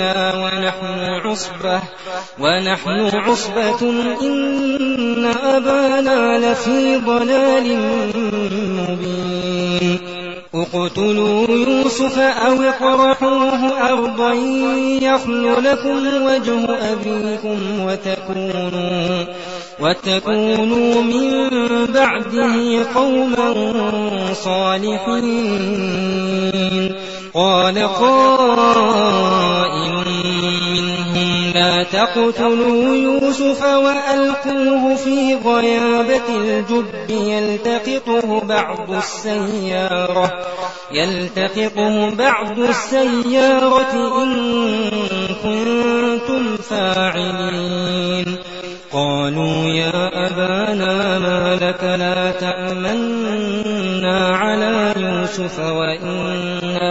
منا ونحن عصبة ونحن عصبة إن أبانا لفي ضلال مبين. اقتلوا يوسف أو اطرحوه أرضا يخل لكم وجه أبيكم وتكونوا وتكونوا من بعده قوما صالحين. قال قائل منهم لا تقتلوا يوسف وألقوه في غيابة الجب يلتقطه بعض السيارة يلتقطه بعض السيارة إن كنتم فاعلين. قالوا يا أبانا ما لك لا تأمنا على يوسف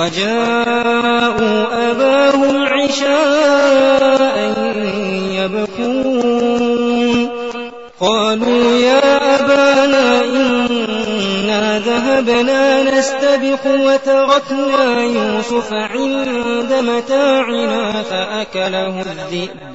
وجاءوا أباهم عشاء يبكون. قالوا يا أبانا إنا ذهبنا نستبق وتركنا يوسف عند متاعنا فأكله الذئب.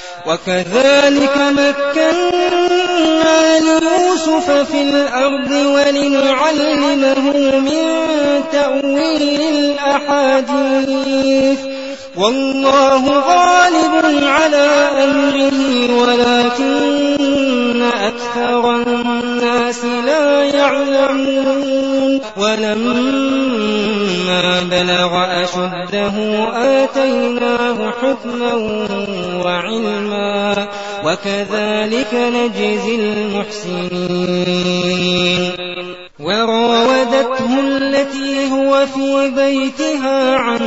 وكذلك مكنا ليوسف في الأرض ولنعلمه من تأويل الأحاديث. والله غالب على أمره ولكن أكثر الناس لا يعلمون ولما بلغ أشده آتيناه حكما وعلما وكذلك نجزي المحسنين. وراودته التي هو في بيتها عن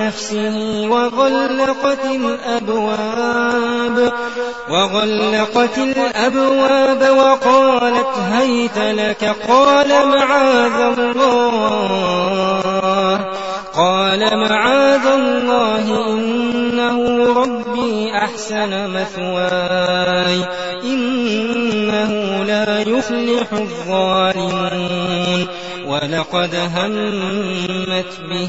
نفسه وغلقت الأبواب وغلقت الأبواب وقالت هيت لك قال معاذ الله قال معاذ الله إنه ربي أحسن مثواي إنه لا يفلح الظالمون ولقد همت به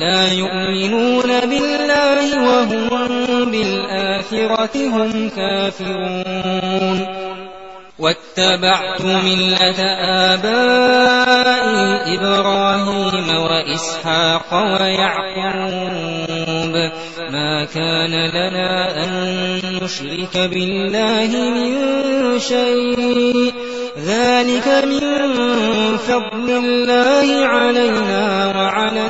لا يؤمنون بالله وهم بالآخرة هم كافرون. واتبعت ملة آبائي إبراهيم وإسحاق ويعقوب. ما كان لنا أن نشرك بالله من شيء. ذلك من فضل الله علينا وعلى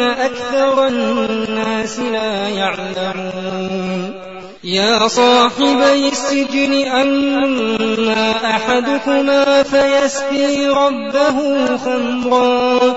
أكثر الناس لا يعلمون. يا صاحبي السجن أما أحدكما فيسقي ربه خمرا.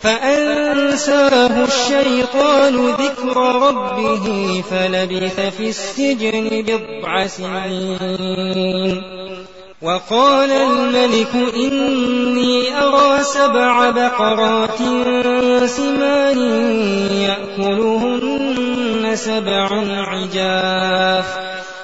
فأنساه الشيطان ذكر ربه فلبث في السجن بضع سنين. وقال الملك إني أرى سبع بقرات سمان يأكلهن سبع عجاف.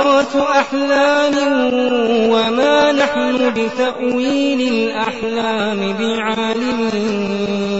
أضغاث أحلام وما نحن بتأويل الأحلام بعالمين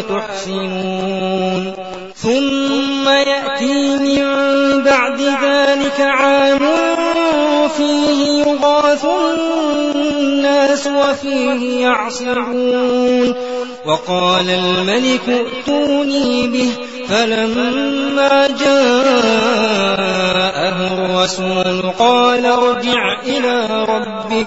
تحسنون. ثم يأتي من بعد ذلك عام فيه يغاث الناس وفيه يعصرون. وقال الملك ائتوني به فلما جاءه الرسول قال ارجع إلى ربك.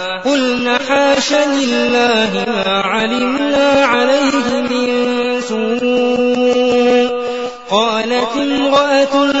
قلن حاش لله ما علمنا عليه من سوء. قالت امرأة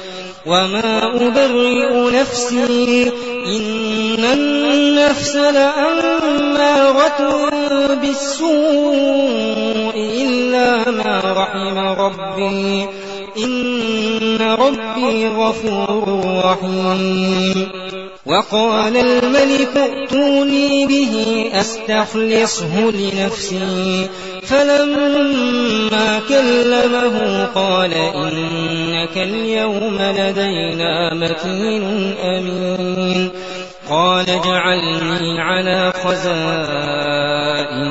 وما أبرئ نفسي إن النفس لأمارة بالسوء إلا ما رحم ربي إن ربي غفور رحيم وقال الملك ائتوني به أستخلصه لنفسي فلما كلمه قال إنك اليوم لدينا مكين أمين قال اجعلني على خزائن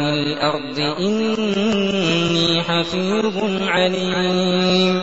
الأرض إني حفيظ عليم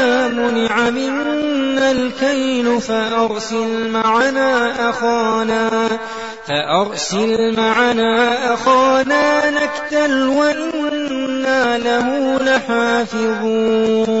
منع منا الكيل فأرسل معنا أخانا فأرسل معنا أخانا نكتل وإنا له لحافظون.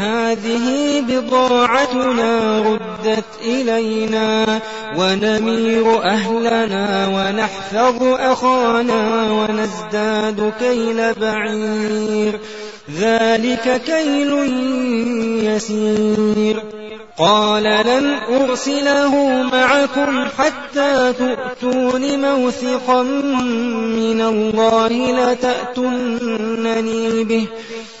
هذه بضاعتنا ردت إلينا ونمير أهلنا ونحفظ أخانا ونزداد كيل بعير. ذلك كيل يسير. قال لن أرسله معكم حتى تؤتون موثقا من الله لتأتنني به.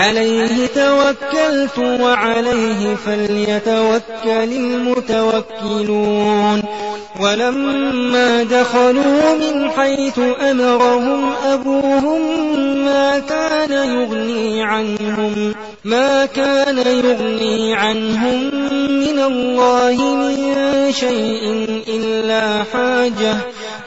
عليه توكلت وعليه فليتوكل المتوكلون. ولما دخلوا من حيث أمرهم أبوهم ما كان يغني عنهم ما كان يغني عنهم من الله من شيء إلا حاجة.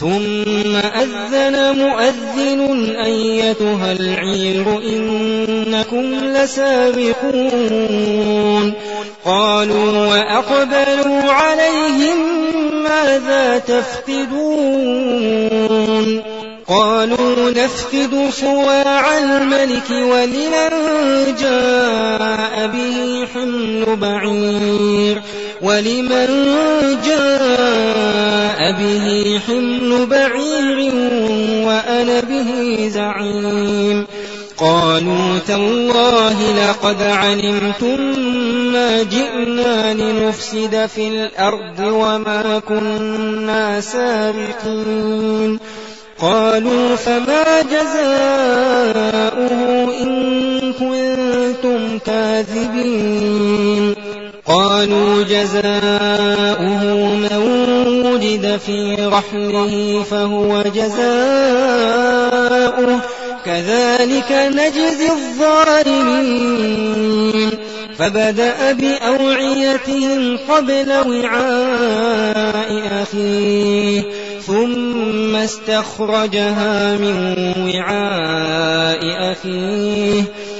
ثم أذن مؤذن أيتها العير إنكم لسابقون قالوا وأقبلوا عليهم ماذا تفقدون قالوا نفقد صواع الملك ولمن جاء به حمل بعير ولمن جاء به حمل بعير وأنا به زعيم. قالوا تالله لقد علمتم ما جئنا لنفسد في الأرض وما كنا سارقين. قالوا فما جزاؤه إن كنتم كاذبين. قالوا جزاؤه من وجد في رحله فهو جزاؤه. كذلك نجزي الظالمين. فبدأ بأوعيتهم قبل وعاء أخيه ثم استخرجها من وعاء أخيه.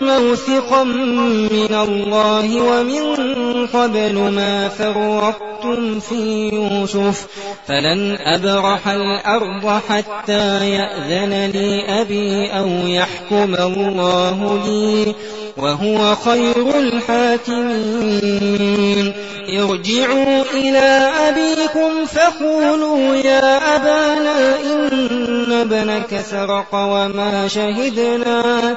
موثقا من الله ومن قبل ما فرطتم في يوسف فلن أبرح الأرض حتى يأذن لي أبي أو يحكم الله لي وهو خير الحاكمين. ارجعوا إلى أبيكم فقولوا يا أبانا إن ابنك سرق وما شهدنا.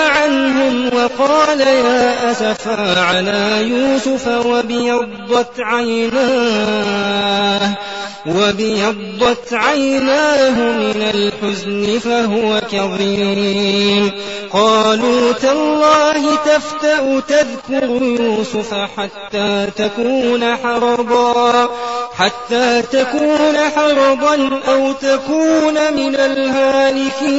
عنهم وقال يا أسفا على يوسف وبيضت عيناه من الحزن فهو كظيم. قالوا تالله تفتأ تذكر يوسف حتى تكون حرضا حتى تكون حرضا أو تكون من الهالكين.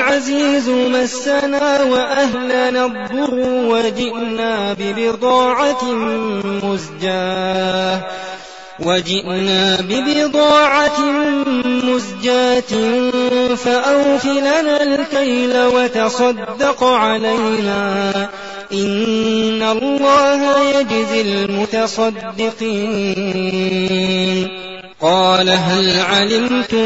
العزيز مسنا وأهلنا الضر وجئنا ببضاعة مزجاة. وجئنا ببضاعة مزجاة فأوف لنا الكيل وتصدق علينا. إن الله يجزي المتصدقين. قال هل علمتم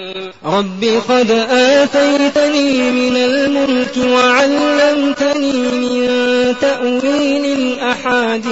رب قد آتيتني من الملك وعلمتني من تأويل الأحاديث.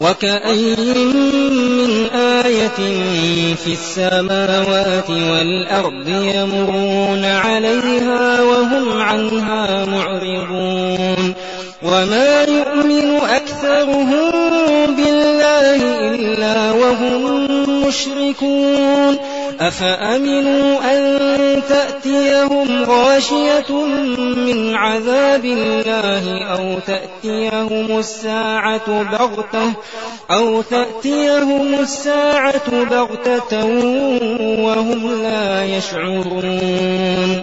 وكأي من آية في السماوات والأرض يمرون عليها وهم عنها معرضون وما يؤمن أكثرهم بالله إلا وهم مشركون أفأمنوا أن تأتيهم غاشية من عذاب الله أو تأتيهم الساعة بغتة أو تأتيهم الساعة بغتة وهم لا يشعرون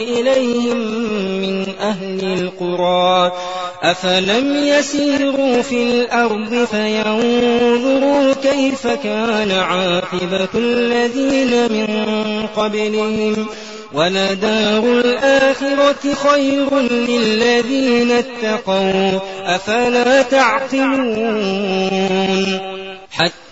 إليهم من أهل القرى أفلم يسيروا في الأرض فينظروا كيف كان عاقبة الذين من قبلهم ولدار الآخرة خير للذين اتقوا أفلا تعقلون